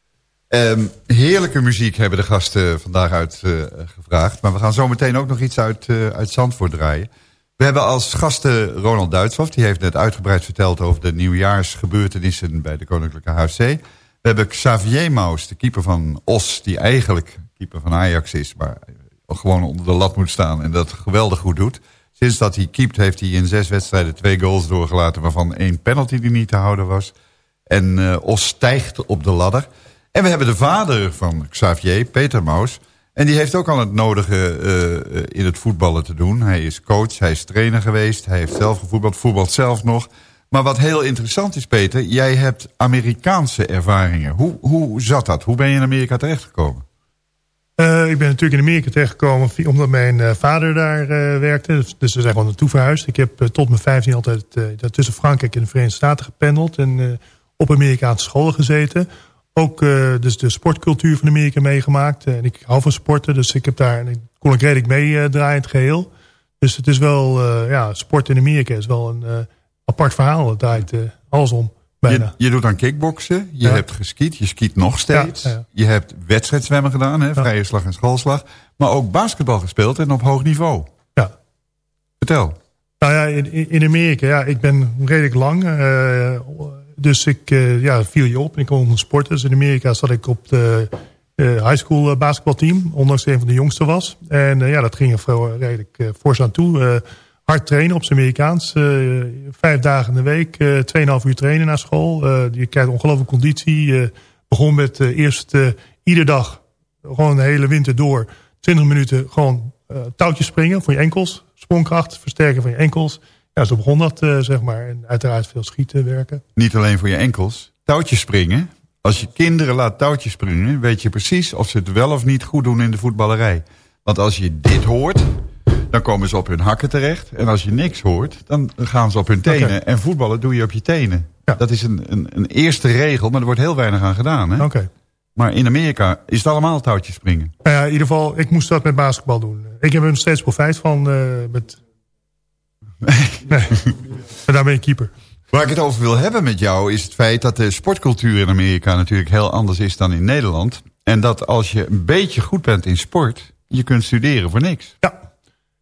Um, heerlijke muziek hebben de gasten vandaag uitgevraagd. Uh, maar we gaan zo meteen ook nog iets uit, uh, uit Zandvoort draaien. We hebben als gasten Ronald Duitshoff. Die heeft net uitgebreid verteld over de nieuwjaarsgebeurtenissen bij de Koninklijke HFC. We hebben Xavier Maus, de keeper van Os. Die eigenlijk keeper van Ajax is. Maar gewoon onder de lat moet staan en dat geweldig goed doet. Sinds dat hij keept heeft hij in zes wedstrijden twee goals doorgelaten... waarvan één penalty die niet te houden was. En uh, Os stijgt op de ladder. En we hebben de vader van Xavier, Peter Maus... En die heeft ook al het nodige uh, in het voetballen te doen. Hij is coach, hij is trainer geweest, hij heeft zelf gevoetbald, voetbalt zelf nog. Maar wat heel interessant is, Peter, jij hebt Amerikaanse ervaringen. Hoe, hoe zat dat? Hoe ben je in Amerika terechtgekomen? Uh, ik ben natuurlijk in Amerika terechtgekomen omdat mijn uh, vader daar uh, werkte. Dus, dus, we zijn gewoon naartoe verhuisd. Ik heb tot mijn 15 altijd tussen Frankrijk en de Verenigde Staten gependeld. En op Amerikaanse scholen gezeten. Ook dus de sportcultuur van Amerika meegemaakt. en ik hou van sporten, dus ik heb daar, kon ik redelijk meedraaien in het geheel. Dus het is wel, ja, sport in Amerika is wel een apart verhaal. Het draait alles om. Je, je, doet aan kickboksen, je hebt geskiet, je skiet nog steeds. Ja, je hebt wedstrijdzwemmen gedaan, hè, vrije slag en schoolslag. Maar ook basketbal gespeeld en op hoog niveau. Ja. Vertel. Nou ja, in, in Amerika, ja, ik ben redelijk lang. Uh, dus ik uh, ja, viel je op en ik kon sporten. Dus in Amerika zat ik op de eh, high school eh, basketbalteam. Ondanks dat hij een van de jongste was. En eh, ja, dat ging er redelijk uh, fors aan toe. Hard trainen op zijn Amerikaans. eh, vijf dagen in de week. eh, Tweeënhalf uur trainen naar school. Eh, je krijgt ongelooflijke conditie. Begon met eerst iedere dag. Gewoon de hele winter door. 20 minuten gewoon touwtjes springen voor je enkels. Sprongkracht, versterken van je enkels. Ja, zo begon dat, zeg maar. En uiteraard veel schieten werken. Niet alleen voor je enkels. Touwtjes springen. Als je kinderen laat touwtjes springen... weet je precies of ze het wel of niet goed doen in de voetballerij. Want als je dit hoort... dan komen ze op hun hakken terecht. En als je niks hoort, dan gaan ze op hun tenen. En voetballen doe je op je tenen. Dat is een, een, een eerste regel, maar er wordt heel weinig aan gedaan. Hè? Oké. Maar in Amerika is het allemaal touwtjes springen. Nou ja, in ieder geval, ik moest dat met basketbal doen. Ik heb er nog steeds profijt van. eh, met... nee, maar daar ben ik keeper. Waar ik het over wil hebben met jou is het feit dat de sportcultuur in Amerika natuurlijk heel anders is dan in Nederland. En dat als je een beetje goed bent in sport, je kunt studeren voor niks.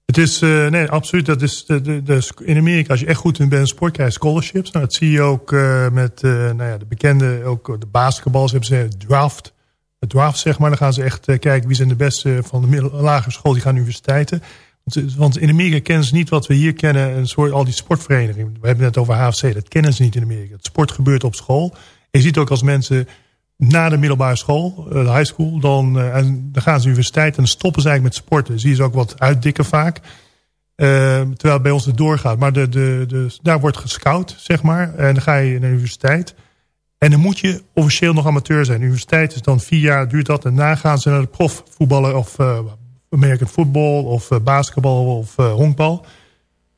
Het is, eh, nee, absoluut. Dat is de, de, de, in Amerika, als je echt goed in bent sport, krijg je scholarships. Nou, dat zie je ook eh, met eh, nou ja, de bekende, ook de basketbals hebben ze draft. Draft, zeg maar. Dan gaan ze echt kijken wie zijn de beste van de middel- lagere school. Die gaan universiteiten. Want, want in Amerika kennen ze niet wat we hier kennen. Een soort, al die sportverenigingen. We hebben het net over HFC. Dat kennen ze niet in Amerika. Het sport gebeurt op school. Je ziet ook als mensen na de middelbare school, eh, de high school, dan, eh, en dan gaan ze universiteit en stoppen ze eigenlijk met sporten. Zie je ze ook wat uitdikken vaak. Eh, terwijl het bij ons het doorgaat. Maar de, de, de, daar wordt gescout, zeg maar. En dan ga je naar de universiteit. En dan moet je officieel nog amateur zijn. De universiteit is dan vier jaar, duurt dat. En daarna gaan ze naar de profvoetballen of uh, American football of basketbal of honkbal.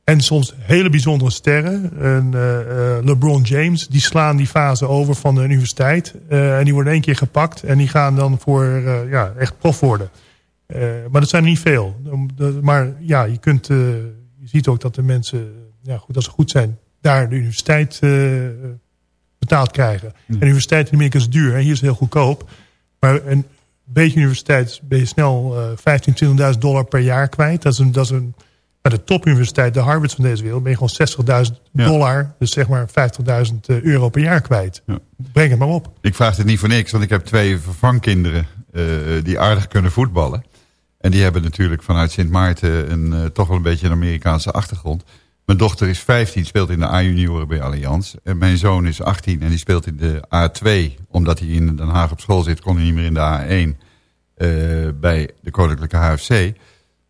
En soms hele bijzondere sterren. En, uh, LeBron James, die slaan die fase over van de universiteit. Uh, en die worden één keer gepakt. En die gaan dan voor uh, ja, echt prof worden. Maar dat zijn er niet veel. Maar ja, je, kunt, je ziet ook dat de mensen, ja, goed, als ze goed zijn, daar de universiteit betaald krijgen. Hm. En de universiteit in Amerika is duur. En hier is het heel goedkoop. Maar een beetje universiteit ben je snel uh, 15.000, 20.000 dollar per jaar kwijt. Dat is een, dat is een bij de topuniversiteit, de Harvard van deze wereld... ben je gewoon 60.000 ja. dollar, dus zeg maar 50.000 euro per jaar kwijt. Ja. Breng het maar op. Ik vraag het niet voor niks, want ik heb twee vervangkinderen... Uh, die aardig kunnen voetballen. En die hebben natuurlijk vanuit Sint Maarten een, uh, toch wel een beetje een Amerikaanse achtergrond. Mijn dochter is 15, speelt in de A-junioren bij Allianz. En mijn zoon is 18 en die speelt in de A2. Omdat hij in Den Haag op school zit, kon hij niet meer in de A1 uh, bij de Koninklijke HFC...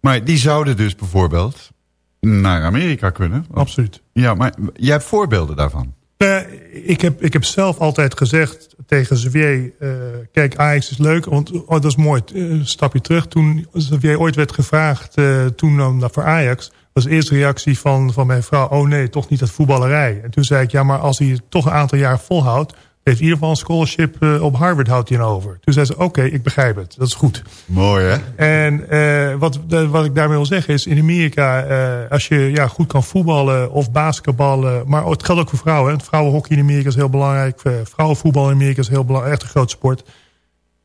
Maar die zouden dus bijvoorbeeld naar Amerika kunnen. Absoluut. Ja, maar jij hebt voorbeelden daarvan. Uh, ik, heb, ik heb zelf altijd gezegd tegen Xavier... Uh, kijk, Ajax is leuk, want oh, dat is mooi. Een stapje terug, toen Xavier ooit werd gevraagd... Uh, toen um, voor Ajax, was de eerste reactie van, van mijn vrouw... oh nee, toch niet dat voetballerij. En toen zei ik, ja, maar als hij het toch een aantal jaar volhoudt... heeft in ieder geval een scholarship uh, op Harvard houdt hij over. Toen zei ze, oké, okay, ik begrijp het. Dat is goed. Mooi, hè? En uh, wat, uh, wat ik daarmee wil zeggen is... in Amerika, als je ja, goed kan voetballen of basketballen... maar het geldt ook voor vrouwen. Hè? Vrouwenhockey in Amerika is heel belangrijk. Vrouwenvoetbal in Amerika is heel belangrijk. Echt een grote sport.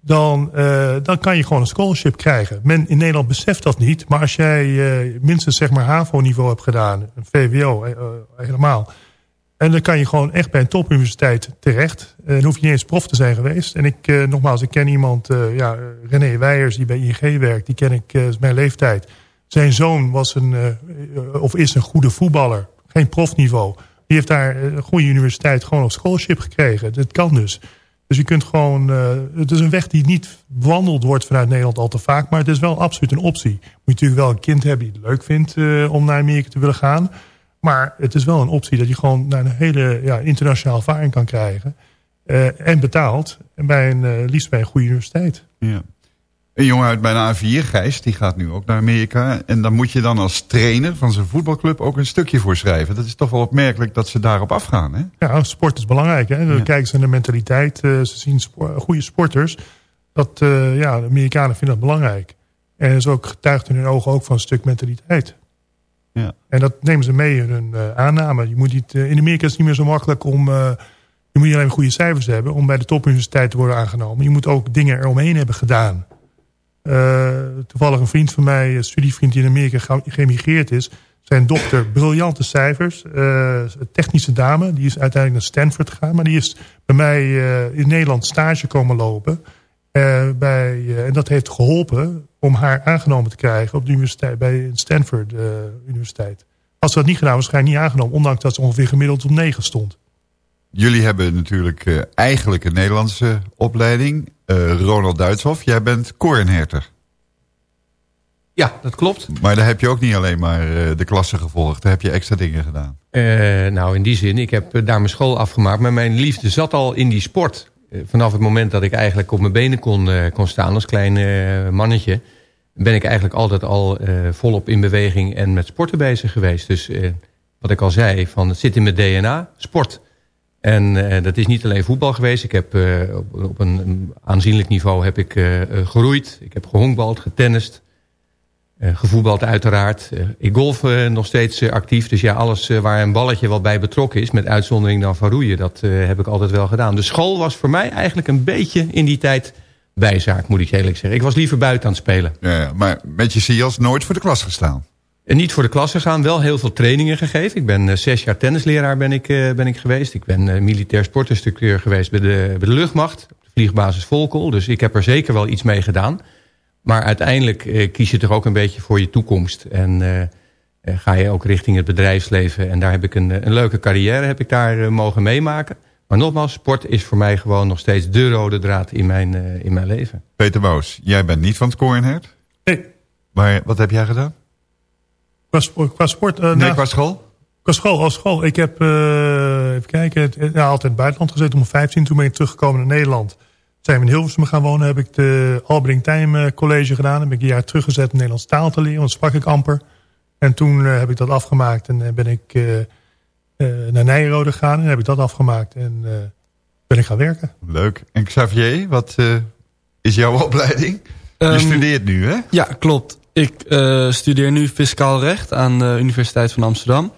Dan, dan kan je gewoon een scholarship krijgen. Men in Nederland beseft dat niet. Maar als jij minstens zeg maar HAVO-niveau hebt gedaan... een VWO helemaal... En dan kan je gewoon echt bij een topuniversiteit terecht. En dan hoef je niet eens prof te zijn geweest. En ik, uh, nogmaals, ik ken iemand, uh, ja, René Weijers, die bij ING werkt. Die ken ik, is mijn leeftijd. Zijn zoon was een, of is een goede voetballer. Geen profniveau. Die heeft daar een goede universiteit gewoon op scholarship gekregen. Dat kan dus. Dus je kunt gewoon, het is een weg die niet bewandeld wordt vanuit Nederland al te vaak. Maar het is wel absoluut een optie. Moet je natuurlijk wel een kind hebben die het leuk vindt om naar Amerika te willen gaan. Maar het is wel een optie dat je gewoon naar een hele ja, internationale ervaring kan krijgen. Uh, en betaald. En bij een, uh, liefst bij een goede universiteit. Ja. Een jongen uit bijna A4, Gijs, die gaat nu ook naar Amerika. En dan moet je dan als trainer van zijn voetbalclub ook een stukje voor schrijven. Dat is toch wel opmerkelijk dat ze daarop afgaan, hè? Ja, sport is belangrijk, hè. Dan ja. kijken ze naar de mentaliteit. Uh, ze zien spo goede sporters. Dat, ja, de Amerikanen vinden dat belangrijk. En dat is ook getuigd in hun ogen ook van een stuk mentaliteit. Ja. En dat nemen ze mee in hun uh, aanname. Je moet niet, uh, in Amerika is het niet meer zo makkelijk om... Uh, je moet niet alleen goede cijfers hebben om bij de topuniversiteit te worden aangenomen. Je moet ook dingen eromheen hebben gedaan. toevallig een vriend van mij, een studievriend die in Amerika geëmigreerd is... zijn dochter, briljante cijfers. technische dame, die is uiteindelijk naar Stanford gegaan... maar die is bij mij in Nederland stage komen lopen... Eh, bij, eh, en dat heeft geholpen om haar aangenomen te krijgen op de universiteit, bij Stanford eh, Universiteit. Als ze dat niet gedaan, was waarschijnlijk niet aangenomen. Ondanks dat ze ongeveer gemiddeld op 9 stond. Jullie hebben natuurlijk eh, eigenlijk een Nederlandse opleiding. Eh, Ronald Duitshoff, jij bent koornherter. Ja, dat klopt. Maar daar heb je ook niet alleen maar eh, de klasse gevolgd. Daar heb je extra dingen gedaan. Eh, nou, in die zin, ik heb daar mijn school afgemaakt. Maar mijn liefde zat al in die sport. Eh, vanaf het moment dat ik eigenlijk op mijn benen kon, eh, kon staan als klein eh, mannetje... ben ik eigenlijk altijd al volop in beweging en met sporten bezig geweest. Dus wat ik al zei, van, het zit in mijn DNA, sport. En dat is niet alleen voetbal geweest. Ik heb op, op een, aanzienlijk niveau heb ik eh, geroeid. Ik heb gehonkbald, getennist. Eh, gevoetbald uiteraard. Eh, ik golf eh, nog steeds actief. Dus ja, alles waar een balletje wel bij betrokken is... met uitzondering dan van roeien, dat heb ik altijd wel gedaan. De school was voor mij eigenlijk een beetje in die tijd bijzaak, moet ik eerlijk zeggen. Ik was liever buiten aan het spelen. Ja, maar met je SIAS nooit voor de klas gestaan. En niet voor de klas gegaan, wel heel veel trainingen gegeven. Ik ben zes jaar tennisleraar ben ik, ben ik geweest. Ik ben militair sportinstructeur geweest bij de, bij de luchtmacht. Op de vliegbasis Volkel. Dus ik heb er zeker wel iets mee gedaan. Maar uiteindelijk eh, kies je toch ook een beetje voor je toekomst. En eh, eh, ga je ook richting het bedrijfsleven. En daar heb ik een, een leuke carrière heb ik daar mogen meemaken. Maar nogmaals, sport is voor mij gewoon nog steeds de rode draad in mijn, eh, in mijn leven. Peter Boos, jij bent niet van het koornhert. Nee. Maar wat heb jij gedaan? Qua sport? Qua, sport eh, Nee, qua school? Qua school, als school. Ik heb, eh, even kijken, het- ja, altijd in het buitenland gezeten. Om 15, toen ben ik teruggekomen naar Nederland. Zijn we in Hilversum gaan wonen, heb ik de Albering Tijm eh, College gedaan. Ben ik een jaar teruggezet om Nederlands taal te leren, want sprak ik amper. En toen eh, heb ik dat afgemaakt en eh, ben ik eh, eh, naar Nijrode gegaan. En heb ik dat afgemaakt en eh, ben ik gaan werken. Leuk. En Xavier, wat eh, is jouw opleiding? je Ehm, studeert nu, hè? Ja, klopt. Ik eh, studeer nu fiscaal recht aan de Universiteit van Amsterdam.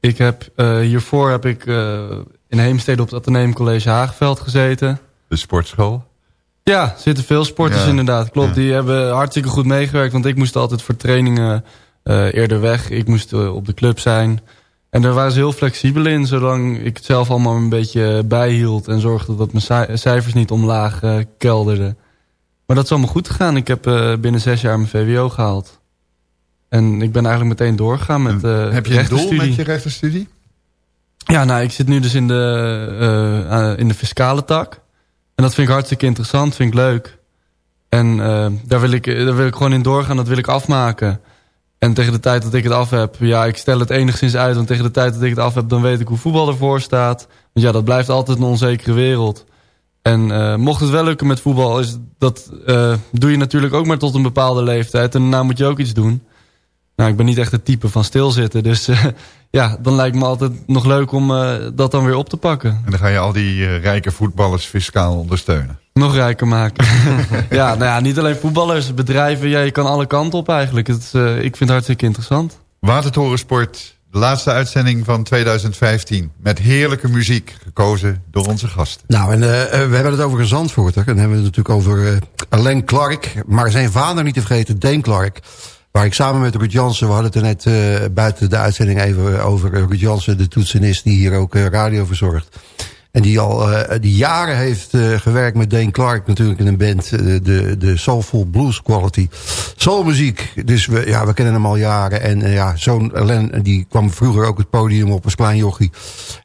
Ik heb, eh, hiervoor heb ik eh, in Heemstede op het Atheneum College Haagveld gezeten. De sportschool. Ja, zitten veel sporters Ja. inderdaad. Klopt, die hebben hartstikke goed meegewerkt. Want ik moest altijd voor trainingen eh, eerder weg. Ik moest eh, op de club zijn. En daar waren ze heel flexibel in. Zolang ik het zelf allemaal een beetje bijhield. En zorgde dat mijn cij- cijfers niet omlaag eh, kelderden. Maar dat is allemaal goed gegaan. Ik heb binnen zes jaar mijn VWO gehaald. En ik ben eigenlijk meteen doorgegaan met Heb je een doel met je rechtenstudie? Ja, nou, ik zit nu dus in de, in de fiscale tak. En dat vind ik hartstikke interessant, vind ik leuk. En eh, daar, wil ik, daar wil ik gewoon in doorgaan, dat wil ik afmaken. En tegen de tijd dat ik het af heb, ja, ik stel het enigszins uit. Want tegen de tijd dat ik het af heb, dan weet ik hoe voetbal ervoor staat. Want ja, dat blijft altijd een onzekere wereld. En eh, mocht het wel lukken met voetbal, is dat eh, doe je natuurlijk ook maar tot een bepaalde leeftijd. En daarna moet je ook iets doen. Nou, ik ben niet echt het type van stilzitten. Dus eh, ja, dan lijkt me altijd nog leuk om eh, dat dan weer op te pakken. En dan ga je al die eh, rijke voetballers fiscaal ondersteunen. Nog rijker maken. ja, nou ja, niet alleen voetballers, bedrijven. Ja, je kan alle kanten op eigenlijk. Het, eh, ik vind het hartstikke interessant. Watertorensport, de laatste uitzending van 2015. Met heerlijke muziek, gekozen door onze gasten. Nou, en we hebben het over een Zandvoorter. En dan hebben we het natuurlijk over eh, Alain Clark. Maar zijn vader niet te vergeten, Dane Clark. Waar ik samen met Ruud Jansen, we hadden het er net eh, buiten de uitzending even over eh, Ruud Jansen, de toetsenist die hier ook eh, radio verzorgt. En die al eh, die jaren heeft eh, gewerkt met Dane Clark natuurlijk in een band. de, de Soulful Blues Quality. Soulmuziek. Dus we, ja, we kennen hem al jaren. En ja, zo'n Alain die kwam vroeger ook het podium op als klein jochie.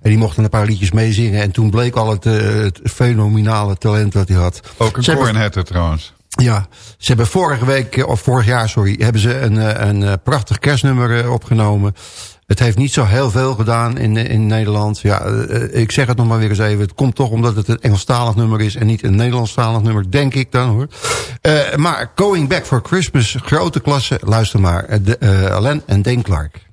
En die mocht dan een paar liedjes meezingen. En toen bleek al het, het fenomenale talent wat hij had. Ook een koornherter trouwens. Ja, ze hebben vorige week, eh, of vorig jaar, sorry, hebben ze een, eh, een eh, prachtig kerstnummer opgenomen. Het heeft niet zo heel veel gedaan in, in Nederland. Ja, ik zeg het nog maar weer eens even. Het komt toch omdat het een Engelstalig nummer is en niet een Nederlandstalig nummer, denk ik dan hoor. Maar Going Back for Christmas, grote klasse, luister maar. De, Alain en Dane Clark.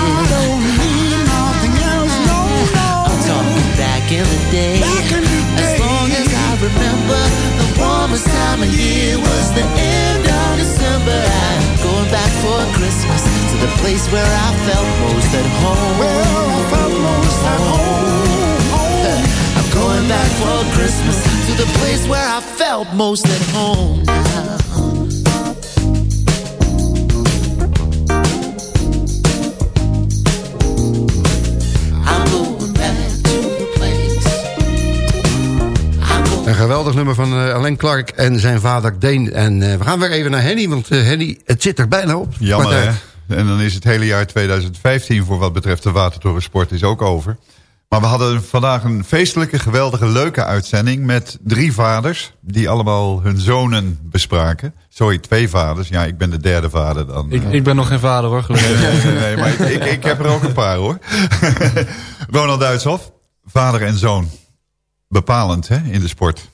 Place where I felt most at home. Well, I felt most at home. I'm going back for Christmas to the place where I felt most at home now. I'm going back to the place. I'm going Een geweldig nummer van eh, Alain Clark en zijn vader Deen. En eh, we gaan weer even naar Henny, want eh, Henny, het zit er bijna op. Jammer hè. En dan is het hele jaar 2015 voor wat betreft de Watertorensport is ook over. Maar we hadden vandaag een feestelijke, geweldige, leuke uitzending... met drie vaders die allemaal hun zonen bespraken. Sorry, twee vaders. Ja, ik ben de derde vader dan. Ik, eh. ik ben nog geen vader hoor, gelukkig. Nee, nee, nee, maar ik, ik, ik heb er ook een paar hoor. Ronald Duitshoff, vader en zoon. Bepalend hè, in de sport.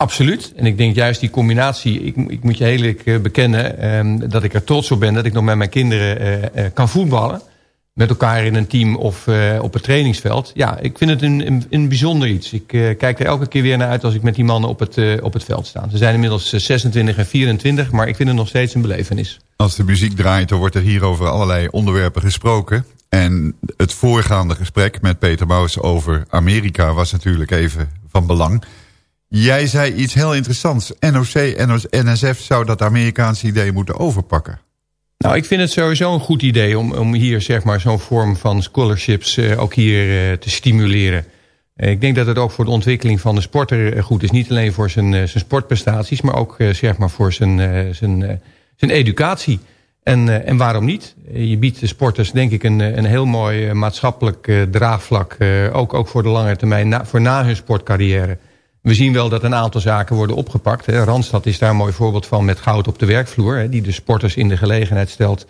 Absoluut. En ik denk juist die combinatie, ik, ik moet je heel eerlijk eh, bekennen... ehm, dat ik er trots op ben dat ik nog met mijn kinderen eh, eh, kan voetballen. Met elkaar in een team of op het trainingsveld. Ja, ik vind het een, een, bijzonder iets. Ik kijk er elke keer weer naar uit als ik met die mannen op het, op het veld sta. Ze zijn inmiddels eh, 26 en 24, maar ik vind het nog steeds een belevenis. Als de muziek draait, dan wordt er hier over allerlei onderwerpen gesproken. En het voorgaande gesprek met Peter Maus over Amerika was natuurlijk even van belang. Jij zei iets heel interessants. NOC, NOS, NSF zou dat Amerikaanse idee moeten overpakken. Nou, ik vind het sowieso een goed idee om, om hier zeg maar zo'n vorm van scholarships eh, ook hier eh, te stimuleren. Eh, ik denk dat het ook voor de ontwikkeling van de sporter goed is. Niet alleen voor zijn, zijn sportprestaties, maar ook zeg maar voor zijn, zijn, zijn educatie. En, en waarom niet? Je biedt de sporters denk ik een, een heel mooi maatschappelijk draagvlak. ook, ook voor de lange termijn, voor na hun sportcarrière. We zien wel dat een aantal zaken worden opgepakt. Hè. Randstad is daar een mooi voorbeeld van met goud op de werkvloer. Hè, die de sporters in de gelegenheid stelt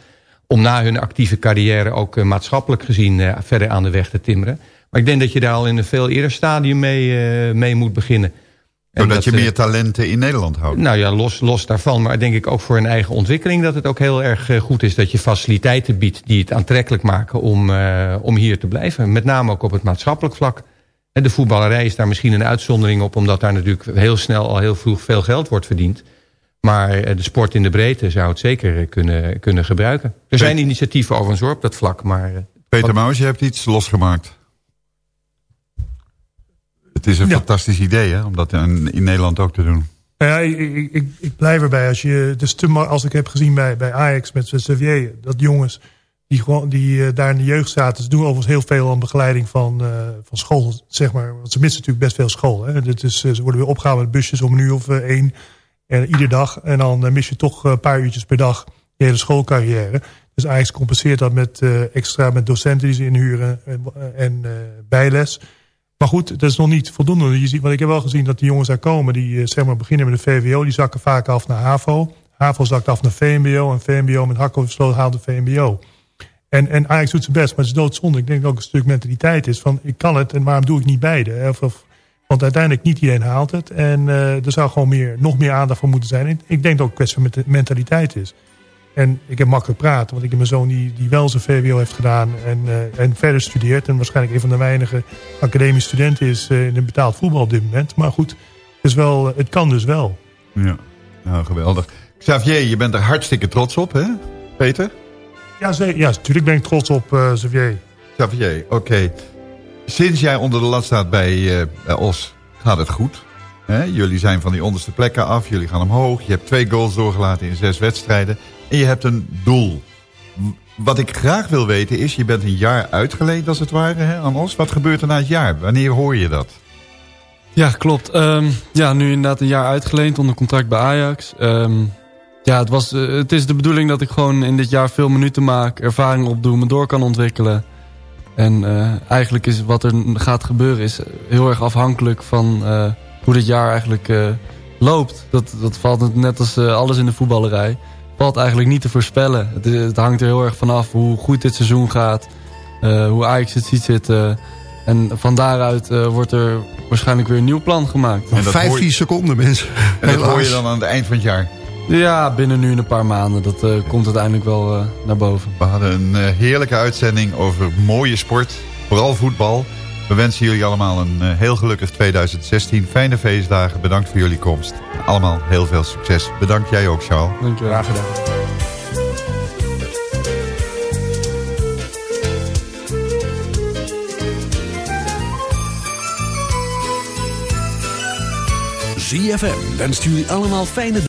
om na hun actieve carrière ook eh, maatschappelijk gezien eh, verder aan de weg te timmeren. Maar ik denk dat je daar al in een veel eerder stadium mee, eh, mee moet beginnen. En Zodat je meer talenten in Nederland houdt. nou ja, los, los daarvan, maar denk ik ook voor een eigen ontwikkeling... dat het ook heel erg goed is dat je faciliteiten biedt... die het aantrekkelijk maken om, om hier te blijven. Met name ook op het maatschappelijk vlak. En de voetballerij is daar misschien een uitzondering op... omdat daar natuurlijk heel snel al heel vroeg veel geld wordt verdiend. Maar eh, de sport in de breedte zou het zeker eh, kunnen, kunnen gebruiken. Er zijn initiatieven overigens op dat vlak, maar... eh, Peter Maus, je hebt iets losgemaakt. Het is een Ja. fantastisch idee hè, om dat in, in Nederland ook te doen. Nou ja, ik, ik, ik, blijf erbij. Als, je, is te, als ik heb gezien bij, bij Ajax met Xavier, dat die die, die eh, daar in de jeugd zaten... ze doen overigens heel veel aan begeleiding van, eh, van school, zeg maar. Want ze missen natuurlijk best veel school. Hè. Is, eh, ze worden weer opgehaald met busjes om een uur of één. En iedere dag. En dan mis je toch een paar uurtjes per dag je hele schoolcarrière. Dus Ajax compenseert dat met extra met docenten die ze inhuren en, bijles. Maar goed, dat is nog niet voldoende. Je ziet, want ik heb wel gezien dat die jongens daar komen... die zeg maar beginnen met de VWO, die zakken vaak af naar HAVO. HAVO zakt af naar VMBO en VMBO met hakken of sloot haalt de VMBO. En, en Ajax doet zijn best, maar het is doodzonde. Ik denk dat ook een stuk mentaliteit is van ik kan het en waarom doe ik niet beide? Of, want uiteindelijk niet iedereen haalt het. En eh, er zou gewoon meer, nog meer aandacht voor moeten zijn. Ik denk dat ook een kwestie van mentaliteit is. En ik heb makkelijk praten, want ik heb mijn zoon die, die wel zijn VWO heeft gedaan en, eh, en verder studeert. En waarschijnlijk een van de weinige academische studenten is eh, in een betaald voetbal op dit moment. Maar goed, is wel, het kan dus wel. Ja, nou geweldig. Xavier, je bent er hartstikke trots op, hè, Peter? Ja, ja natuurlijk ben ik trots op eh Xavier. Xavier, oké. Sinds jij onder de lat staat bij, eh, bij Os, gaat het goed. Hè? Jullie zijn van die onderste plekken af, jullie gaan omhoog. Je hebt twee goals doorgelaten in zes wedstrijden. En je hebt een doel. Wat ik graag wil weten is, je bent een jaar uitgeleend als het ware hè, aan Os. Wat gebeurt er na het jaar? Wanneer hoor je dat? Ja, klopt. Ehm, ja, nu inderdaad een jaar uitgeleend onder contract bij Ajax. Ehm, ja, het, was, eh, het is de bedoeling dat ik gewoon in dit jaar veel minuten maak, ervaring opdoe, me door kan ontwikkelen. En eh, eigenlijk is wat er gaat gebeuren is heel erg afhankelijk van eh, hoe dit jaar eigenlijk eh, loopt. Dat, dat valt net als eh, alles in de voetballerij. Valt eigenlijk niet te voorspellen. Het, het hangt er heel erg vanaf hoe goed dit seizoen gaat. eh, hoe Ajax het ziet zitten. En van daaruit eh, wordt er waarschijnlijk weer een nieuw plan gemaakt. En dat hoor 15 je- seconden, mensen. En dat hoor je dan aan het eind van het jaar. Ja, binnen nu een paar maanden. Dat eh, komt uiteindelijk wel eh, naar boven. We hadden een eh, heerlijke uitzending over mooie sport. Vooral voetbal. We wensen jullie allemaal een eh, heel gelukkig 2016. Fijne feestdagen. Bedankt voor jullie komst. Allemaal heel veel succes. Bedankt jij ook, Charles. Dankjewel. Graag gedaan. ZFM wenst jullie allemaal fijne